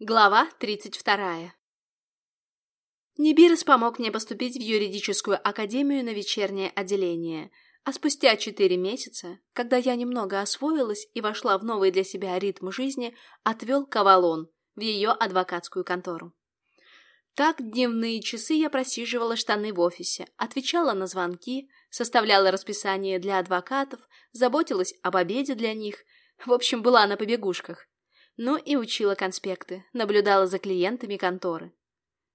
Глава 32. Нибирос помог мне поступить в юридическую академию на вечернее отделение, а спустя четыре месяца, когда я немного освоилась и вошла в новый для себя ритм жизни, отвел Кавалон в ее адвокатскую контору. Так дневные часы я просиживала штаны в офисе, отвечала на звонки, составляла расписание для адвокатов, заботилась об обеде для них, в общем, была на побегушках но и учила конспекты, наблюдала за клиентами конторы.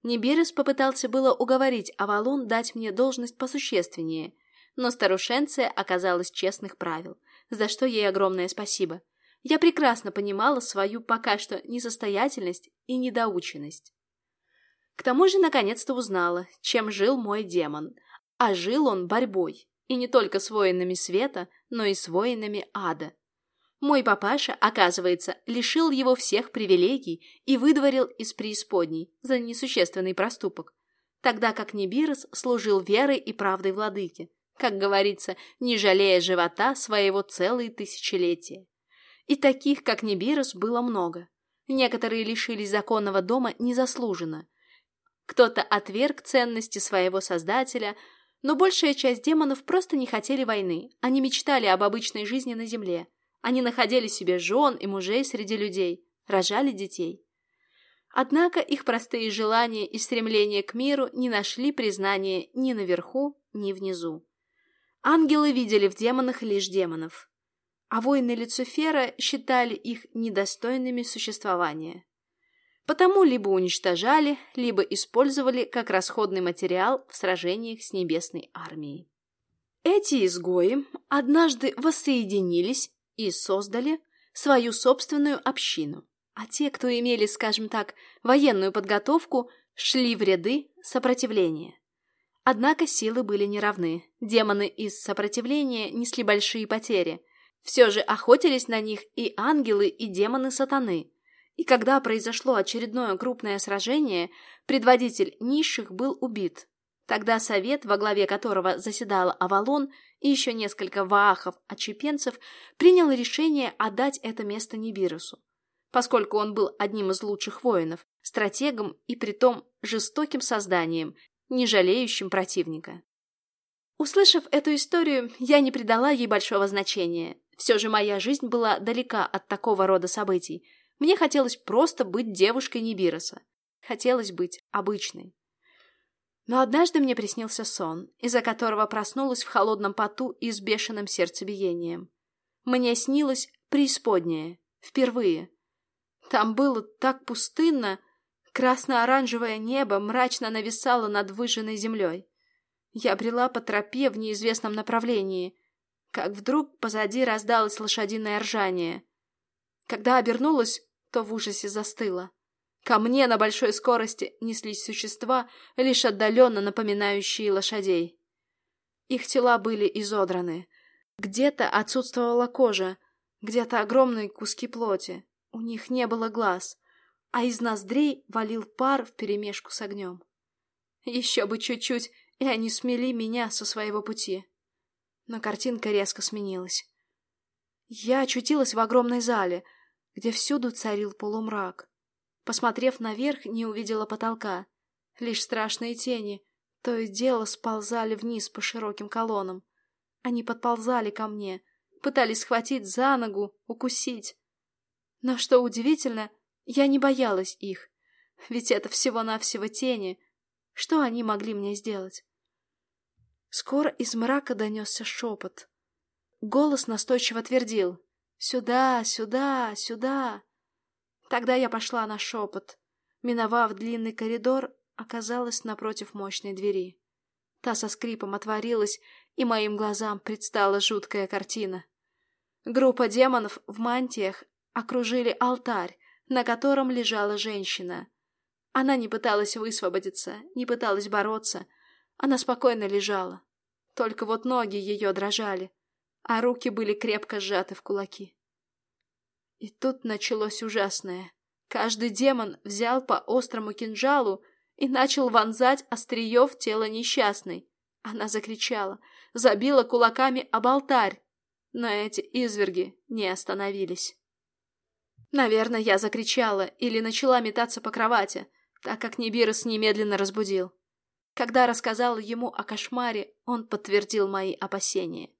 Нибирис попытался было уговорить Авалон дать мне должность посущественнее, но старушенция оказалась честных правил, за что ей огромное спасибо. Я прекрасно понимала свою пока что несостоятельность и недоученность. К тому же наконец-то узнала, чем жил мой демон, а жил он борьбой, и не только с воинами света, но и с воинами ада. Мой папаша, оказывается, лишил его всех привилегий и выдворил из преисподней за несущественный проступок, тогда как Нибирос служил верой и правдой владыке, как говорится, не жалея живота своего целые тысячелетия. И таких, как Нибирос, было много. Некоторые лишились законного дома незаслуженно. Кто-то отверг ценности своего создателя, но большая часть демонов просто не хотели войны, они мечтали об обычной жизни на земле – они находили себе жен и мужей среди людей, рожали детей. Однако их простые желания и стремления к миру не нашли признания ни наверху, ни внизу. Ангелы видели в демонах лишь демонов, а воины Люцифера считали их недостойными существования. Потому либо уничтожали, либо использовали как расходный материал в сражениях с небесной армией. Эти изгои однажды воссоединились и создали свою собственную общину. А те, кто имели, скажем так, военную подготовку, шли в ряды сопротивления. Однако силы были неравны. Демоны из сопротивления несли большие потери. Все же охотились на них и ангелы, и демоны сатаны. И когда произошло очередное крупное сражение, предводитель низших был убит, Тогда совет, во главе которого заседал Авалон и еще несколько ваахов-очепенцев, принял решение отдать это место Нибирусу, поскольку он был одним из лучших воинов, стратегом и притом жестоким созданием, не жалеющим противника. Услышав эту историю, я не придала ей большого значения. Все же моя жизнь была далека от такого рода событий. Мне хотелось просто быть девушкой Нибироса. Хотелось быть обычной. Но однажды мне приснился сон, из-за которого проснулась в холодном поту и с бешеным сердцебиением. Мне снилось преисподнее, впервые. Там было так пустынно, красно-оранжевое небо мрачно нависало над выжженной землей. Я брела по тропе в неизвестном направлении, как вдруг позади раздалось лошадиное ржание. Когда обернулась, то в ужасе застыла. Ко мне на большой скорости неслись существа, лишь отдаленно напоминающие лошадей. Их тела были изодраны. Где-то отсутствовала кожа, где-то огромные куски плоти. У них не было глаз, а из ноздрей валил пар вперемешку с огнем. Еще бы чуть-чуть, и они смели меня со своего пути. Но картинка резко сменилась. Я очутилась в огромной зале, где всюду царил полумрак. Посмотрев наверх, не увидела потолка. Лишь страшные тени то и дело сползали вниз по широким колоннам. Они подползали ко мне, пытались схватить за ногу, укусить. Но что удивительно, я не боялась их, ведь это всего-навсего тени. Что они могли мне сделать? Скоро из мрака донесся шепот. Голос настойчиво твердил «Сюда, сюда, сюда!» Тогда я пошла на шепот. Миновав длинный коридор, оказалась напротив мощной двери. Та со скрипом отворилась, и моим глазам предстала жуткая картина. Группа демонов в мантиях окружили алтарь, на котором лежала женщина. Она не пыталась высвободиться, не пыталась бороться. Она спокойно лежала. Только вот ноги ее дрожали, а руки были крепко сжаты в кулаки. И тут началось ужасное. Каждый демон взял по острому кинжалу и начал вонзать острие в тело несчастной. Она закричала, забила кулаками об алтарь, но эти изверги не остановились. Наверное, я закричала или начала метаться по кровати, так как Нибирос немедленно разбудил. Когда рассказала ему о кошмаре, он подтвердил мои опасения.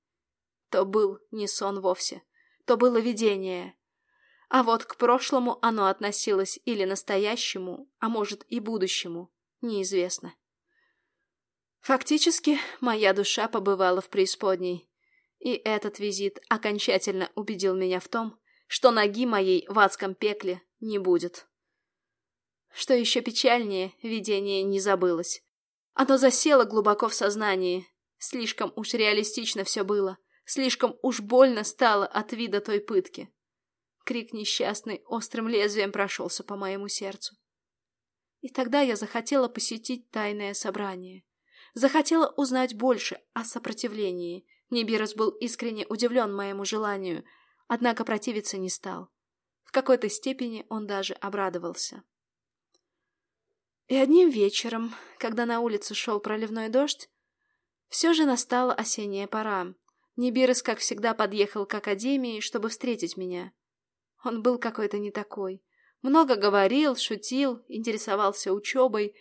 То был не сон вовсе, то было видение. А вот к прошлому оно относилось или настоящему, а может и будущему, неизвестно. Фактически, моя душа побывала в преисподней. И этот визит окончательно убедил меня в том, что ноги моей в адском пекле не будет. Что еще печальнее, видение не забылось. Оно засело глубоко в сознании. Слишком уж реалистично все было. Слишком уж больно стало от вида той пытки. Крик несчастный острым лезвием прошелся по моему сердцу. И тогда я захотела посетить тайное собрание. Захотела узнать больше о сопротивлении. Нибирос был искренне удивлен моему желанию, однако противиться не стал. В какой-то степени он даже обрадовался. И одним вечером, когда на улице шел проливной дождь, все же настала осенняя пора. Нибирос, как всегда, подъехал к академии, чтобы встретить меня. Он был какой-то не такой. Много говорил, шутил, интересовался учебой.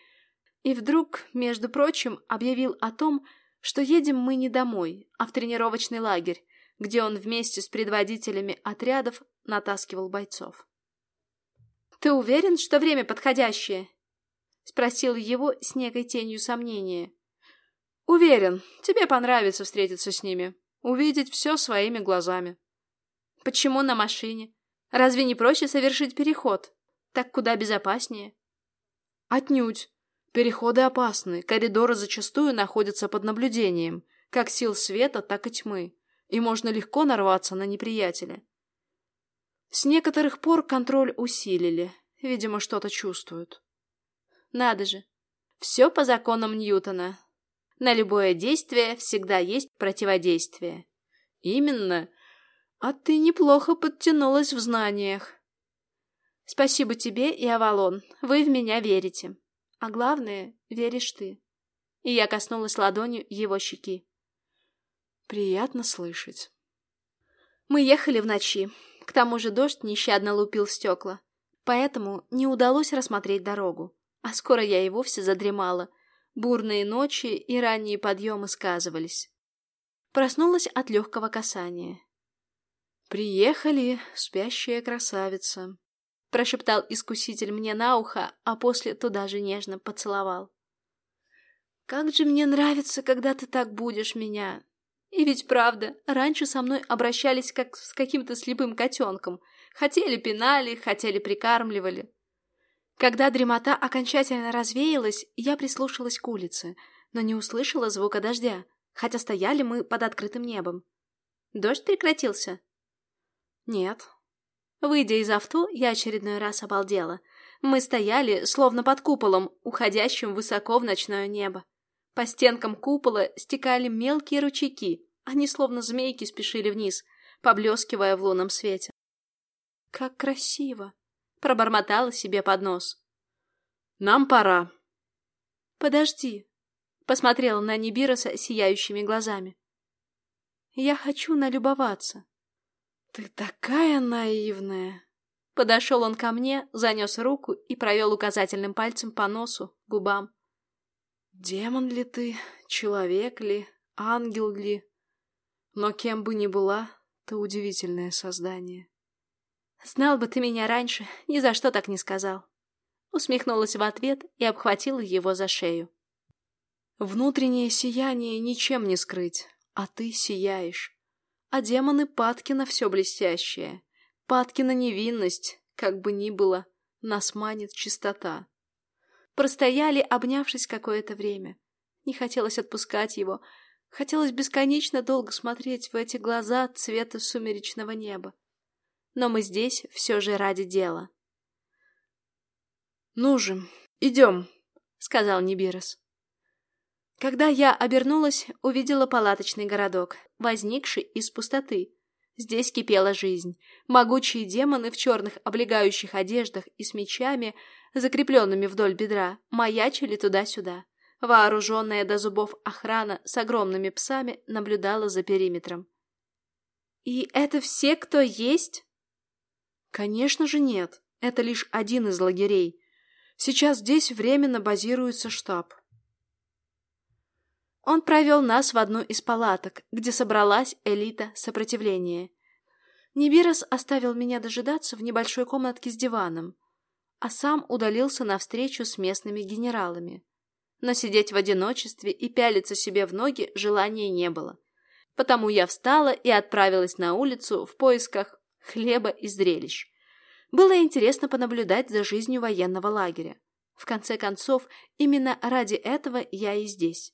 И вдруг, между прочим, объявил о том, что едем мы не домой, а в тренировочный лагерь, где он вместе с предводителями отрядов натаскивал бойцов. «Ты уверен, что время подходящее?» Спросил его с некой тенью сомнения. Уверен, тебе понравится встретиться с ними. Увидеть все своими глазами. Почему на машине? Разве не проще совершить переход? Так куда безопаснее. Отнюдь. Переходы опасны, коридоры зачастую находятся под наблюдением, как сил света, так и тьмы, и можно легко нарваться на неприятеля. С некоторых пор контроль усилили, видимо, что-то чувствуют. Надо же. Все по законам Ньютона. На любое действие всегда есть противодействие. Именно. А ты неплохо подтянулась в знаниях. Спасибо тебе и Авалон. Вы в меня верите. А главное, веришь ты. И я коснулась ладонью его щеки. Приятно слышать. Мы ехали в ночи. К тому же дождь нещадно лупил стекла. Поэтому не удалось рассмотреть дорогу. А скоро я и вовсе задремала. Бурные ночи и ранние подъемы сказывались. Проснулась от легкого касания. «Приехали, спящая красавица», — прошептал искуситель мне на ухо, а после туда же нежно поцеловал. «Как же мне нравится, когда ты так будешь меня!» И ведь правда, раньше со мной обращались как с каким-то слепым котенком. Хотели пинали, хотели прикармливали. Когда дремота окончательно развеялась, я прислушалась к улице, но не услышала звука дождя, хотя стояли мы под открытым небом. Дождь прекратился? Нет. Выйдя из авто, я очередной раз обалдела. Мы стояли, словно под куполом, уходящим высоко в ночное небо. По стенкам купола стекали мелкие ручейки, они словно змейки спешили вниз, поблескивая в лунном свете. «Как красиво!» Пробормотала себе под нос. «Нам пора». «Подожди», — посмотрела на Нибироса сияющими глазами. «Я хочу налюбоваться». «Ты такая наивная!» Подошел он ко мне, занес руку и провел указательным пальцем по носу, губам. «Демон ли ты, человек ли, ангел ли? Но кем бы ни была, ты удивительное создание». «Знал бы ты меня раньше, ни за что так не сказал». Усмехнулась в ответ и обхватила его за шею. «Внутреннее сияние ничем не скрыть, а ты сияешь. А демоны падки на все блестящее, падки на невинность, как бы ни было, нас манит чистота». Простояли, обнявшись какое-то время. Не хотелось отпускать его, хотелось бесконечно долго смотреть в эти глаза цвета сумеречного неба но мы здесь все же ради дела. «Ну же, идем», — сказал Нибирос. Когда я обернулась, увидела палаточный городок, возникший из пустоты. Здесь кипела жизнь. Могучие демоны в черных облегающих одеждах и с мечами, закрепленными вдоль бедра, маячили туда-сюда. Вооруженная до зубов охрана с огромными псами наблюдала за периметром. «И это все, кто есть?» Конечно же нет. Это лишь один из лагерей. Сейчас здесь временно базируется штаб. Он провел нас в одну из палаток, где собралась элита сопротивления. Нибирос оставил меня дожидаться в небольшой комнатке с диваном, а сам удалился на встречу с местными генералами. Но сидеть в одиночестве и пялиться себе в ноги желания не было. Потому я встала и отправилась на улицу в поисках хлеба и зрелищ. Было интересно понаблюдать за жизнью военного лагеря. В конце концов, именно ради этого я и здесь.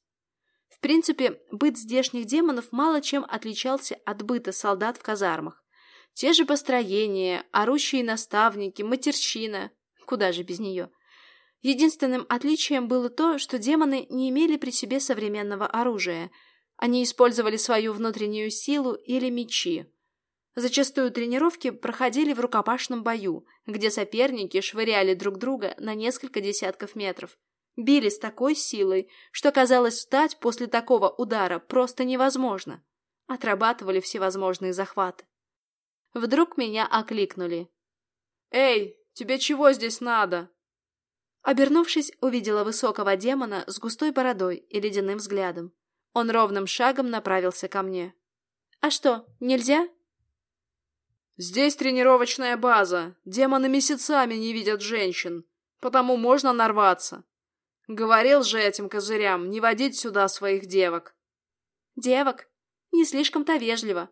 В принципе, быт здешних демонов мало чем отличался от быта солдат в казармах. Те же построения, орущие наставники, матерщина. Куда же без нее? Единственным отличием было то, что демоны не имели при себе современного оружия. Они использовали свою внутреннюю силу или мечи. Зачастую тренировки проходили в рукопашном бою, где соперники швыряли друг друга на несколько десятков метров. Били с такой силой, что казалось встать после такого удара просто невозможно. Отрабатывали всевозможные захваты. Вдруг меня окликнули. «Эй, тебе чего здесь надо?» Обернувшись, увидела высокого демона с густой бородой и ледяным взглядом. Он ровным шагом направился ко мне. «А что, нельзя?» «Здесь тренировочная база. Демоны месяцами не видят женщин, потому можно нарваться. Говорил же этим козырям не водить сюда своих девок». «Девок? Не слишком-то вежливо»,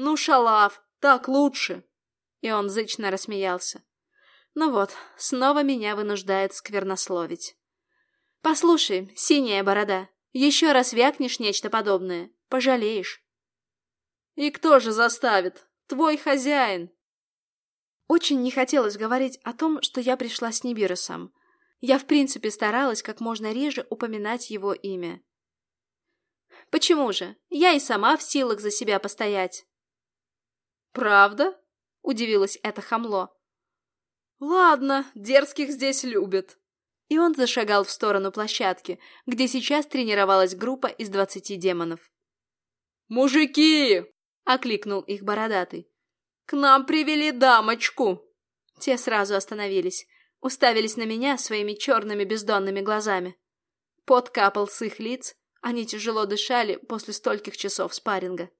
«Ну, шалав, так лучше!» И он зычно рассмеялся. Ну вот, снова меня вынуждает сквернословить. «Послушай, синяя борода, еще раз вякнешь нечто подобное, пожалеешь». «И кто же заставит? Твой хозяин!» Очень не хотелось говорить о том, что я пришла с Нибиросом. Я в принципе старалась как можно реже упоминать его имя. «Почему же? Я и сама в силах за себя постоять». «Правда?» — удивилась это хамло. «Ладно, дерзких здесь любят». И он зашагал в сторону площадки, где сейчас тренировалась группа из двадцати демонов. «Мужики!» — окликнул их бородатый. «К нам привели дамочку!» Те сразу остановились, уставились на меня своими черными бездонными глазами. Пот капал с их лиц, они тяжело дышали после стольких часов спарринга.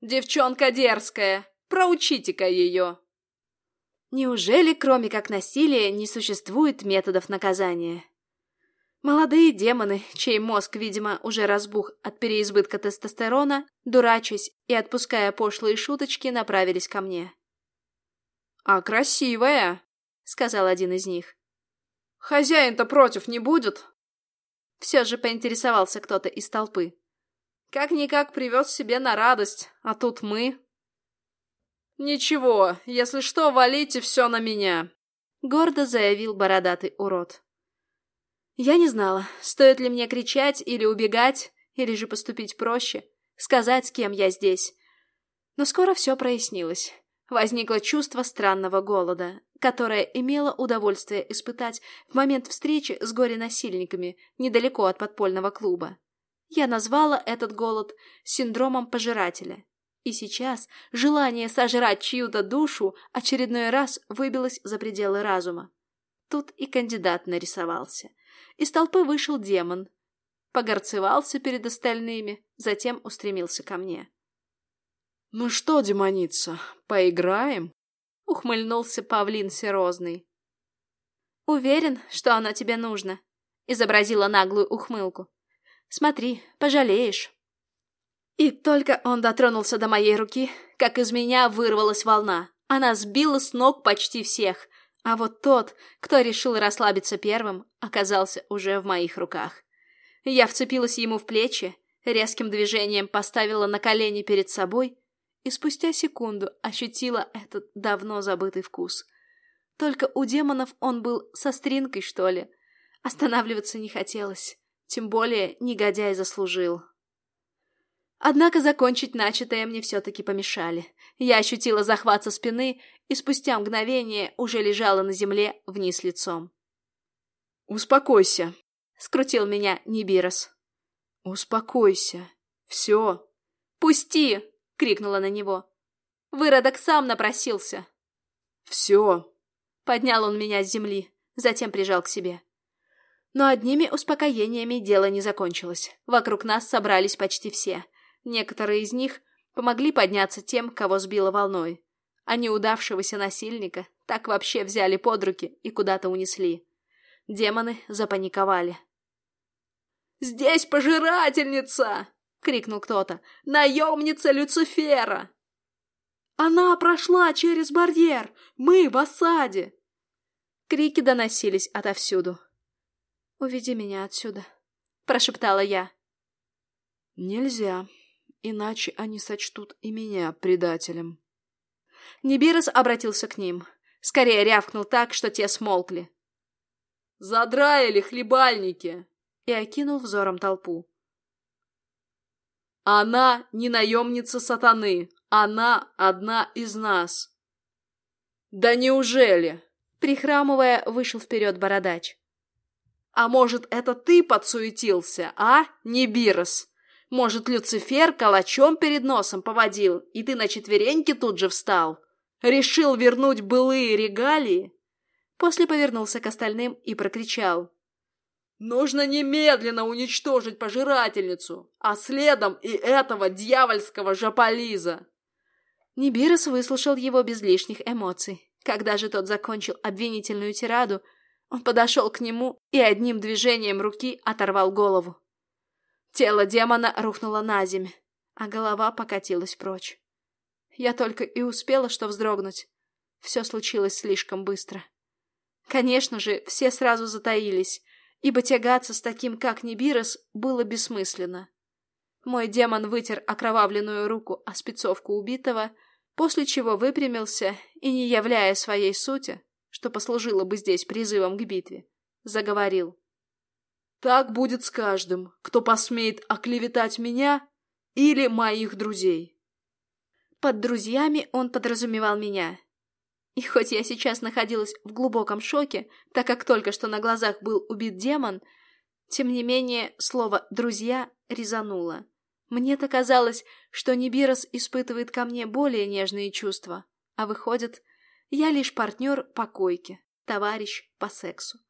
Девчонка дерзкая, проучите-ка ее. Неужели, кроме как насилия, не существует методов наказания? Молодые демоны, чей мозг, видимо, уже разбух от переизбытка тестостерона, дурачась и отпуская пошлые шуточки, направились ко мне. «А красивая!» — сказал один из них. «Хозяин-то против не будет?» Все же поинтересовался кто-то из толпы. Как-никак привез себе на радость, а тут мы. «Ничего, если что, валите все на меня», — гордо заявил бородатый урод. Я не знала, стоит ли мне кричать или убегать, или же поступить проще, сказать, с кем я здесь. Но скоро все прояснилось. Возникло чувство странного голода, которое имело удовольствие испытать в момент встречи с горе-насильниками недалеко от подпольного клуба. Я назвала этот голод синдромом пожирателя. И сейчас желание сожрать чью-то душу очередной раз выбилось за пределы разума. Тут и кандидат нарисовался. Из толпы вышел демон. Погорцевался перед остальными, затем устремился ко мне. «Ну что, демоница, поиграем?» — ухмыльнулся павлин серозный. «Уверен, что оно тебе нужно?» — изобразила наглую ухмылку. Смотри, пожалеешь. И только он дотронулся до моей руки, как из меня вырвалась волна. Она сбила с ног почти всех, а вот тот, кто решил расслабиться первым, оказался уже в моих руках. Я вцепилась ему в плечи, резким движением поставила на колени перед собой и спустя секунду ощутила этот давно забытый вкус. Только у демонов он был со стринкой, что ли. Останавливаться не хотелось. Тем более негодяй заслужил. Однако закончить начатое мне все-таки помешали. Я ощутила захват со спины и спустя мгновение уже лежала на земле вниз лицом. «Успокойся», — скрутил меня Нибирос. «Успокойся. Все». «Пусти!» — крикнула на него. Выродок сам напросился. Все. Поднял он меня с земли, затем прижал к себе. Но одними успокоениями дело не закончилось. Вокруг нас собрались почти все. Некоторые из них помогли подняться тем, кого сбило волной. А неудавшегося насильника так вообще взяли под руки и куда-то унесли. Демоны запаниковали. «Здесь пожирательница!» — крикнул кто-то. «Наемница Люцифера!» «Она прошла через барьер! Мы в осаде!» Крики доносились отовсюду. «Уведи меня отсюда», — прошептала я. «Нельзя, иначе они сочтут и меня предателем». Нибирос обратился к ним. Скорее рявкнул так, что те смолкли. «Задраили хлебальники!» И окинул взором толпу. «Она не наемница сатаны, она одна из нас!» «Да неужели?» Прихрамывая, вышел вперед бородач. А может, это ты подсуетился, а, Нибирос? Может, Люцифер калачом перед носом поводил, и ты на четвереньки тут же встал? Решил вернуть былые регалии?» После повернулся к остальным и прокричал. «Нужно немедленно уничтожить пожирательницу, а следом и этого дьявольского жаполиза!» Нибирос выслушал его без лишних эмоций. Когда же тот закончил обвинительную тираду, он подошел к нему и одним движением руки оторвал голову. Тело демона рухнуло на земь, а голова покатилась прочь. Я только и успела что вздрогнуть. Все случилось слишком быстро. Конечно же, все сразу затаились, ибо тягаться с таким, как Нибирос, было бессмысленно. Мой демон вытер окровавленную руку о спецовку убитого, после чего выпрямился и, не являя своей сути, что послужило бы здесь призывом к битве, заговорил. «Так будет с каждым, кто посмеет оклеветать меня или моих друзей». Под друзьями он подразумевал меня. И хоть я сейчас находилась в глубоком шоке, так как только что на глазах был убит демон, тем не менее слово «друзья» резануло. Мне-то казалось, что Нибирос испытывает ко мне более нежные чувства, а выходит, я лишь партнер по койке, товарищ по сексу.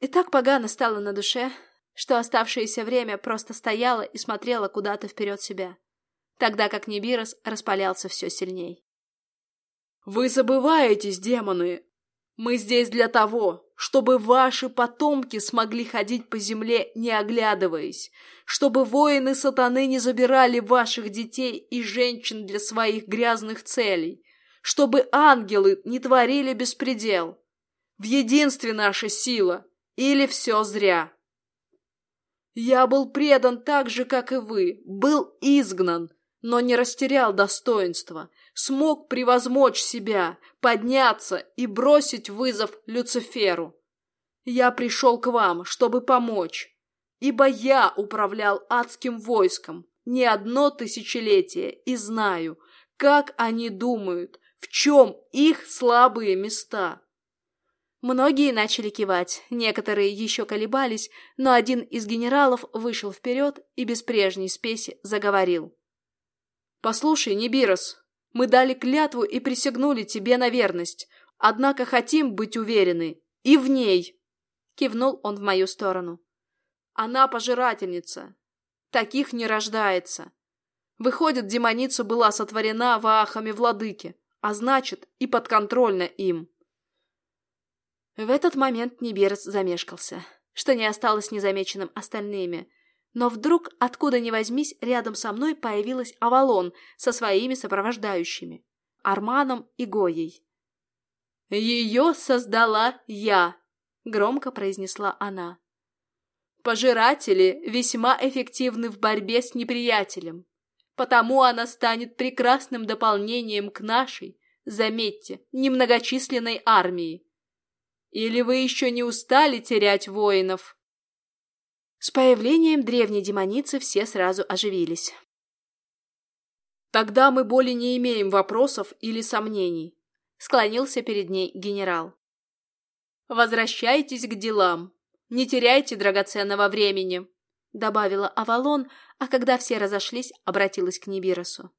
И так погано стало на душе, что оставшееся время просто стояла и смотрела куда-то вперед себя, тогда как Нибирос распалялся все сильней. «Вы забываетесь, демоны! Мы здесь для того, чтобы ваши потомки смогли ходить по земле, не оглядываясь, чтобы воины сатаны не забирали ваших детей и женщин для своих грязных целей, чтобы ангелы не творили беспредел. В единстве наша сила, или все зря. Я был предан так же, как и вы, был изгнан, но не растерял достоинства, смог превозмочь себя, подняться и бросить вызов Люциферу. Я пришел к вам, чтобы помочь, ибо я управлял адским войском не одно тысячелетие и знаю, как они думают, в чем их слабые места? Многие начали кивать, некоторые еще колебались, но один из генералов вышел вперед и без прежней спеси заговорил. «Послушай, Нибирос, мы дали клятву и присягнули тебе на верность, однако хотим быть уверены и в ней!» Кивнул он в мою сторону. «Она пожирательница. Таких не рождается. Выходит, демоница была сотворена ваахами владыки а значит и подконтрольна им. В этот момент Нибирс замешкался, что не осталось незамеченным остальными. Но вдруг, откуда ни возьмись, рядом со мной появилась Авалон со своими сопровождающими – Арманом и Гоей. «Ее создала я», – громко произнесла она. «Пожиратели весьма эффективны в борьбе с неприятелем потому она станет прекрасным дополнением к нашей, заметьте, немногочисленной армии. Или вы еще не устали терять воинов? С появлением древней демоницы все сразу оживились. Тогда мы более не имеем вопросов или сомнений, склонился перед ней генерал. Возвращайтесь к делам. Не теряйте драгоценного времени. — добавила Авалон, а когда все разошлись, обратилась к Нибиросу.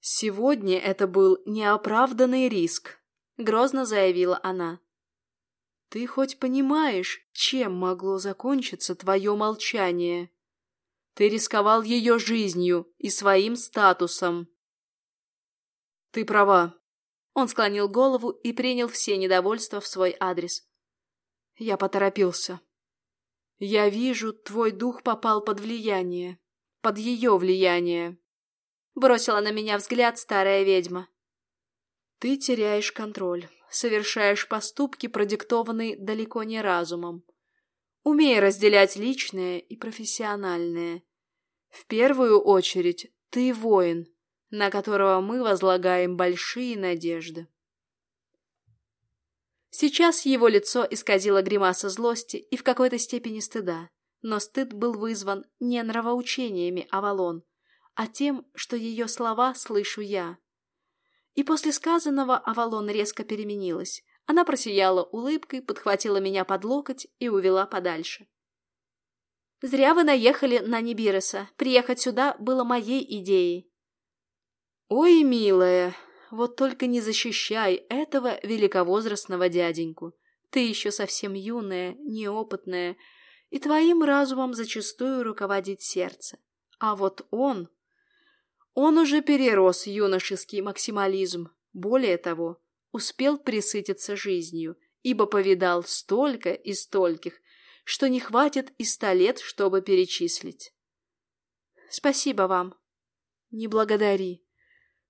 Сегодня это был неоправданный риск, грозно заявила она. Ты хоть понимаешь, чем могло закончиться твое молчание? Ты рисковал ее жизнью и своим статусом. Ты права. Он склонил голову и принял все недовольства в свой адрес. Я поторопился. Я вижу, твой дух попал под влияние. Под ее влияние. Бросила на меня взгляд старая ведьма. Ты теряешь контроль совершаешь поступки, продиктованные далеко не разумом. Умей разделять личное и профессиональное. В первую очередь ты воин, на которого мы возлагаем большие надежды. Сейчас его лицо исказило гримаса злости и в какой-то степени стыда, но стыд был вызван не нравоучениями Авалон, а тем, что ее слова слышу я. И после сказанного Авалон резко переменилась. Она просияла улыбкой, подхватила меня под локоть и увела подальше. «Зря вы наехали на Нибироса. Приехать сюда было моей идеей». «Ой, милая, вот только не защищай этого великовозрастного дяденьку. Ты еще совсем юная, неопытная, и твоим разумом зачастую руководит сердце. А вот он он уже перерос юношеский максимализм. Более того, успел присытиться жизнью, ибо повидал столько и стольких, что не хватит и ста лет, чтобы перечислить. Спасибо вам. Не благодари.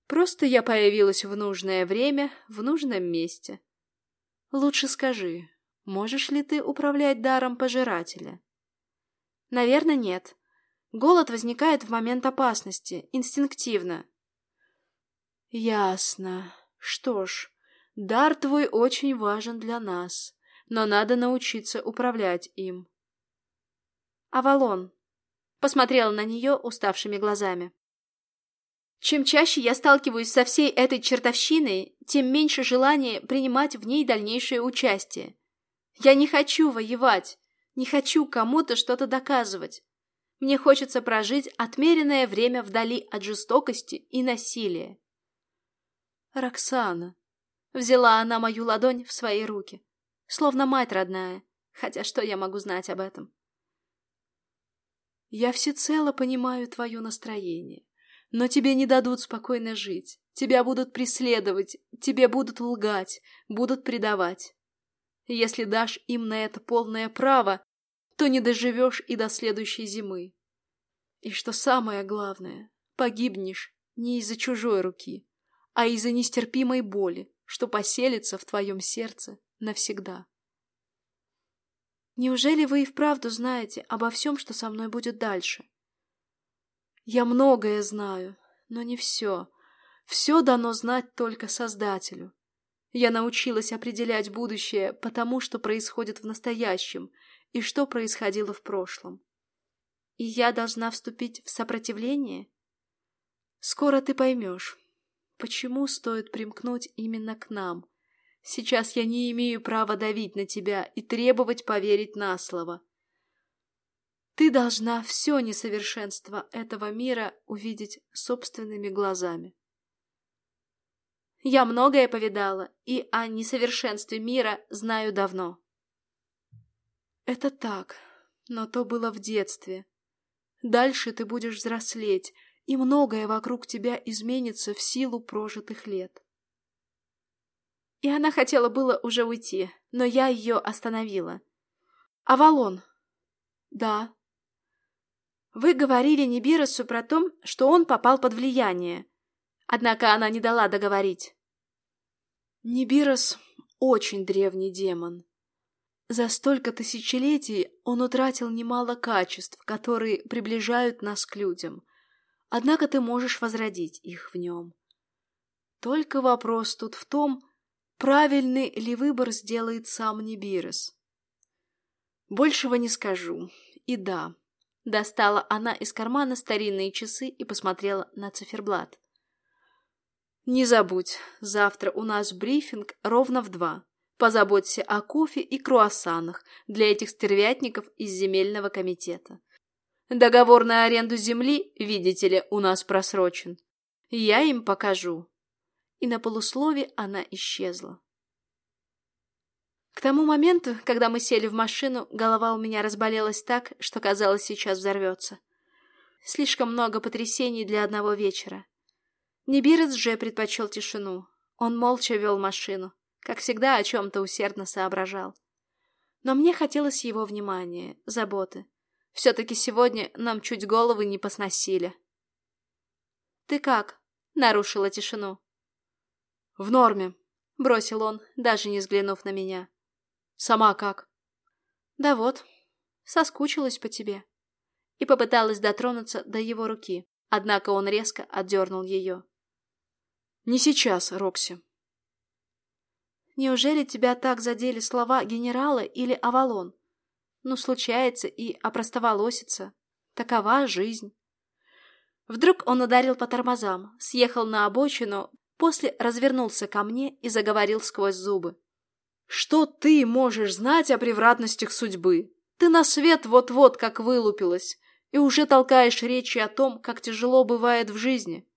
Просто я появилась в нужное время, в нужном месте. Лучше скажи, можешь ли ты управлять даром пожирателя? Наверное, нет. Голод возникает в момент опасности, инстинктивно. Ясно. Что ж, дар твой очень важен для нас, но надо научиться управлять им. Авалон. Посмотрела на нее уставшими глазами. Чем чаще я сталкиваюсь со всей этой чертовщиной, тем меньше желания принимать в ней дальнейшее участие. Я не хочу воевать, не хочу кому-то что-то доказывать. Мне хочется прожить отмеренное время вдали от жестокости и насилия. Роксана. Взяла она мою ладонь в свои руки, словно мать родная, хотя что я могу знать об этом? Я всецело понимаю твое настроение, но тебе не дадут спокойно жить. Тебя будут преследовать, тебе будут лгать, будут предавать. Если дашь им на это полное право, то не доживешь и до следующей зимы. И что самое главное, погибнешь не из-за чужой руки, а из-за нестерпимой боли, что поселится в твоем сердце навсегда. Неужели вы и вправду знаете обо всем, что со мной будет дальше? Я многое знаю, но не все. Все дано знать только Создателю. Я научилась определять будущее потому, что происходит в настоящем и что происходило в прошлом. И я должна вступить в сопротивление? Скоро ты поймешь, почему стоит примкнуть именно к нам. Сейчас я не имею права давить на тебя и требовать поверить на слово. Ты должна все несовершенство этого мира увидеть собственными глазами. Я многое повидала, и о несовершенстве мира знаю давно. Это так, но то было в детстве. Дальше ты будешь взрослеть, и многое вокруг тебя изменится в силу прожитых лет. И она хотела было уже уйти, но я ее остановила. «Авалон!» «Да». «Вы говорили Нибиросу про то, что он попал под влияние. Однако она не дала договорить». Нибирос — очень древний демон. За столько тысячелетий он утратил немало качеств, которые приближают нас к людям. Однако ты можешь возродить их в нем. Только вопрос тут в том, правильный ли выбор сделает сам Нибирос. Большего не скажу. И да, достала она из кармана старинные часы и посмотрела на циферблат. Не забудь, завтра у нас брифинг ровно в два. Позаботься о кофе и круассанах для этих стервятников из земельного комитета. Договор на аренду земли, видите ли, у нас просрочен. Я им покажу. И на полуслове она исчезла. К тому моменту, когда мы сели в машину, голова у меня разболелась так, что казалось, сейчас взорвется. Слишком много потрясений для одного вечера. Нибирец же предпочел тишину. Он молча вел машину, как всегда о чем-то усердно соображал. Но мне хотелось его внимания, заботы. Все-таки сегодня нам чуть головы не посносили. «Ты как?» — нарушила тишину. «В норме», — бросил он, даже не взглянув на меня. «Сама как?» «Да вот, соскучилась по тебе». И попыталась дотронуться до его руки, однако он резко отдернул ее. «Не сейчас, Рокси». «Неужели тебя так задели слова генерала или Авалон?» Ну, случается и опростоволосится. Такова жизнь. Вдруг он ударил по тормозам, съехал на обочину, после развернулся ко мне и заговорил сквозь зубы. «Что ты можешь знать о превратностях судьбы? Ты на свет вот-вот как вылупилась, и уже толкаешь речи о том, как тяжело бывает в жизни.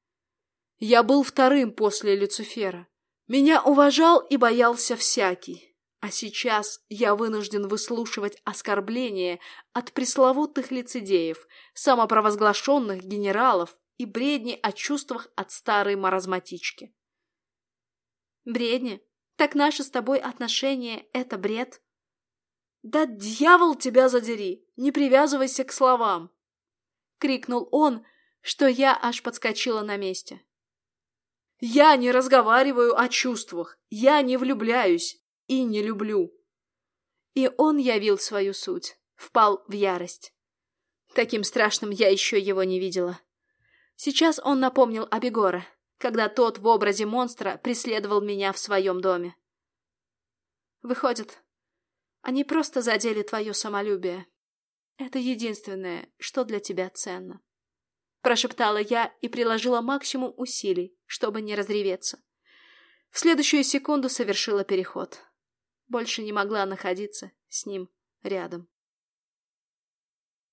Я был вторым после Люцифера. Меня уважал и боялся всякий. А сейчас я вынужден выслушивать оскорбления от пресловутых лицедеев, самопровозглашенных генералов и бредни о чувствах от старой маразматички. Бредни? Так наши с тобой отношения — это бред? Да дьявол тебя задери! Не привязывайся к словам! Крикнул он, что я аж подскочила на месте. Я не разговариваю о чувствах, я не влюбляюсь, и не люблю. И он явил свою суть, впал в ярость. Таким страшным я еще его не видела. Сейчас он напомнил о Бегора, когда тот в образе монстра преследовал меня в своем доме. Выходит, они просто задели твое самолюбие. Это единственное, что для тебя ценно. Прошептала я и приложила максимум усилий, чтобы не разреветься. В следующую секунду совершила переход больше не могла находиться с ним рядом.